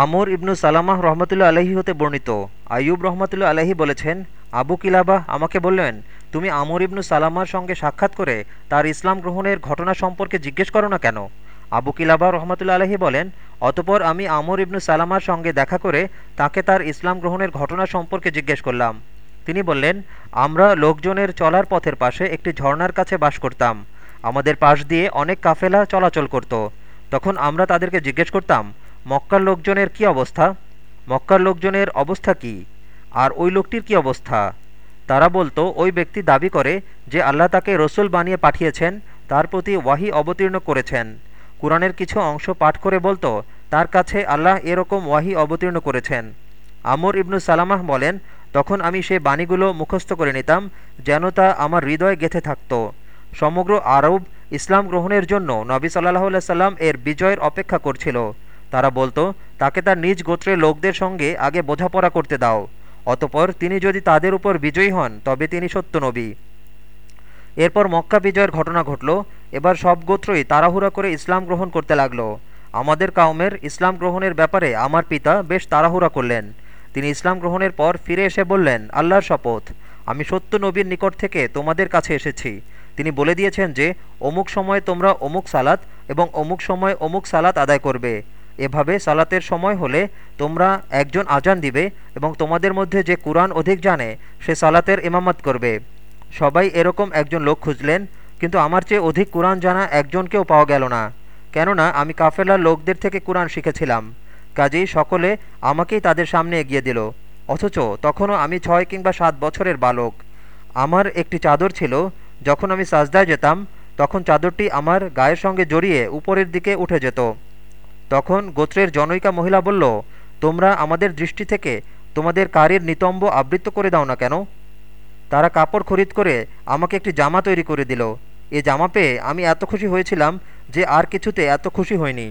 আমর ইবনু সালামাহ রহমতুল্লা আলহী হতে বর্ণিত। আইয়ুব রহমতুল্লা আলহী বলেছেন, আবু কিলাবাহ আমাকে বললেন, তুমি আমর ইবনু সালামার সঙ্গে সাক্ষাৎ করে তার ইসলাম গ্রহণের ঘটনা সম্পর্কে জিজ্ঞেস করো না কেন? আবু কিলাবা রহমতুল্লা আলহী বলেন, অতপর আমি আমর ইবনু সালামার সঙ্গে দেখা করে তাকে তার ইসলাম গ্রহণের ঘটনা সম্পর্কে জিজ্ঞেস করলাম। তিনি বললেন, আমরা লোকজনের চলার পথের পাশে একটি ঝর্ণার কাছে বাস করতাম। আমাদের পাশ দিয়ে অনেক কাফেলা চলাচল করত। তখন আমরা তাদেরকে জিজ্ঞেস করতাম মক্কার লোকজনের কি অবস্থা? মক্কার লোকজনের অবস্থা কি? আর ওই লোকটির কি অবস্থা? তারা বলতো, ওই ব্যক্তি দাবি করে যে আল্লাহ তাকে রসুল বানিয়ে পাঠিয়েছেন, তার প্রতি ওয়াহি অবতীর্ণ করেছেন। কোরআনের কিছু অংশ পাঠ করে বলতো, তার কাছে আল্লাহ এরকম ওয়াহি অবতীর্ণ করেছেন। আমর ইবনু সালামাহ বলেন, তখন আমি সেই বাণীগুলো মুখস্থ করে নিতাম, যেন তা আমার হৃদয়ে গেথে থাকত। সমগ্র আরব ইসলাম গ্রহণের জন্য নবী সাল্লাহ সাল্লাম এর বিজয়ের অপেক্ষা করছিল। তারা বলতো, তাকে তার নিজ গোত্রের লোকদের সঙ্গে আগে বোঝাপড়া করতে দাও, অতপর তিনি যদি তাদের উপর বিজয়ী হন, তবে তিনি সত্য নবী। এরপর মক্কা বিজয়ের ঘটনা ঘটল, এবার সব গোত্রই তাড়াহুড়া করে ইসলাম গ্রহণ করতে লাগল। আমাদের কাউমের ইসলাম গ্রহণের ব্যাপারে আমার পিতা বেশ তাড়াহুড়া করলেন। তিনি ইসলাম গ্রহণের পর ফিরে এসে বললেন, আল্লাহর শপথ, আমি সত্য নবীর নিকট থেকে তোমাদের কাছে এসেছি। তিনি বলে দিয়েছেন যে, অমুক সময়ে তোমরা অমুক সালাত এবং অমুক সময় অমুক সালাত আদায় করবে। এভাবে সালাতের সময় হলে তোমরা একজন আজান দিবে এবং তোমাদের মধ্যে যে কুরআন অধিক জানে, সে সালাতের ইমামত করবে। সবাই এরকম একজন লোক খুঁজলেন, কিন্তু আমার চেয়ে অধিক কোরআন জানা একজনকেও পাওয়া গেল না। কেননা, আমি কাফেলার লোকদের থেকে কোরআন শিখেছিলাম। কাজেই সকলে আমাকেই তাদের সামনে এগিয়ে দিল। অথচ তখনও আমি ছয় কিংবা সাত বছরের বালক। আমার একটি চাদর ছিল, যখন আমি সাজদায় যেতাম, তখন চাদরটি আমার গায়ের সঙ্গে জড়িয়ে উপরের দিকে উঠে যেত। তখন গোত্রের জনৈকা মহিলা বলল, তোমরা আমাদের দৃষ্টি থেকে তোমাদের কারের নিতম্ব আবৃত্ত করে দাও না কেন? তারা কাপড় খরিদ করে আমাকে একটি জামা তৈরি করে দিল। এ জামা পেয়ে আমি এত খুশি হয়েছিলাম যে আর কিছুতে এত খুশি হয়নি